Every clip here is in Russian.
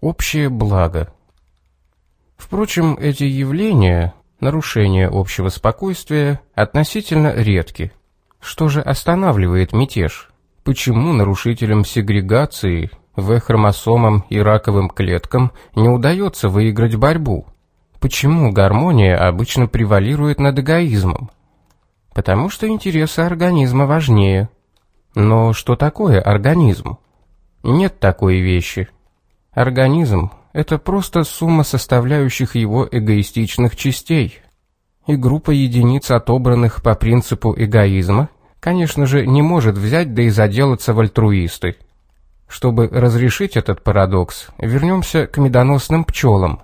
Общее благо. Впрочем, эти явления, нарушения общего спокойствия, относительно редки. Что же останавливает мятеж? Почему нарушителям сегрегации, В-хромосомам и раковым клеткам не удается выиграть борьбу? Почему гармония обычно превалирует над эгоизмом? Потому что интересы организма важнее. Но что такое организм? Нет такой вещи. Организм – это просто сумма составляющих его эгоистичных частей. И группа единиц, отобранных по принципу эгоизма, конечно же, не может взять да и заделаться в альтруисты. Чтобы разрешить этот парадокс, вернемся к медоносным пчелам.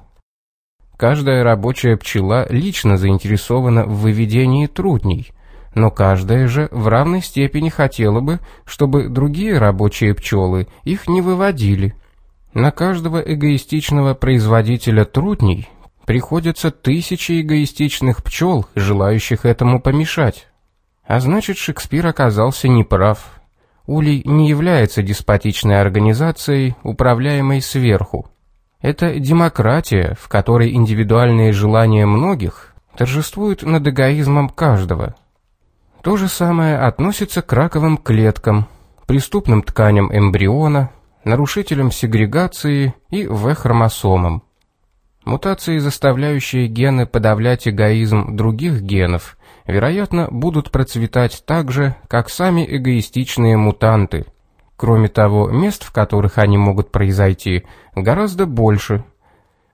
Каждая рабочая пчела лично заинтересована в выведении трудней, но каждая же в равной степени хотела бы, чтобы другие рабочие пчелы их не выводили. На каждого эгоистичного производителя трудней приходятся тысячи эгоистичных пчел, желающих этому помешать. А значит, Шекспир оказался неправ. Улей не является деспотичной организацией, управляемой сверху. Это демократия, в которой индивидуальные желания многих торжествуют над эгоизмом каждого – то же самое относится к раковым клеткам, преступным тканям эмбриона, нарушителям сегрегации и В-хромосомам. Мутации, заставляющие гены подавлять эгоизм других генов, вероятно, будут процветать так же, как сами эгоистичные мутанты. Кроме того, мест, в которых они могут произойти, гораздо больше.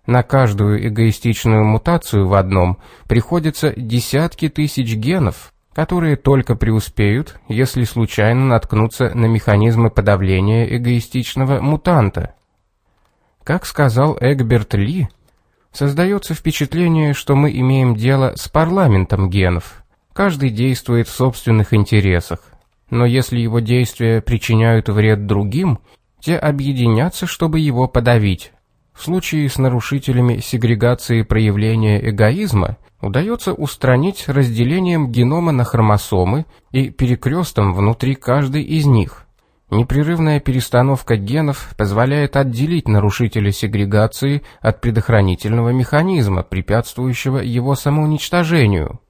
На каждую эгоистичную мутацию в одном приходится десятки тысяч генов, которые только преуспеют, если случайно наткнутся на механизмы подавления эгоистичного мутанта. Как сказал Эгберт Ли, создается впечатление, что мы имеем дело с парламентом генов. Каждый действует в собственных интересах. Но если его действия причиняют вред другим, те объединятся, чтобы его подавить. В случае с нарушителями сегрегации проявления эгоизма удается устранить разделением генома на хромосомы и перекрестом внутри каждой из них. Непрерывная перестановка генов позволяет отделить нарушителя сегрегации от предохранительного механизма, препятствующего его самоуничтожению.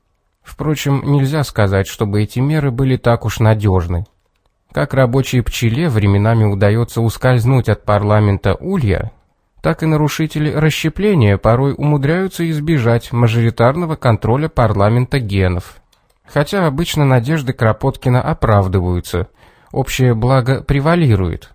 Впрочем, нельзя сказать, чтобы эти меры были так уж надежны. Как рабочей пчеле временами удается ускользнуть от парламента улья, так и нарушители расщепления порой умудряются избежать мажоритарного контроля парламента генов. Хотя обычно надежды Кропоткина оправдываются, общее благо превалирует.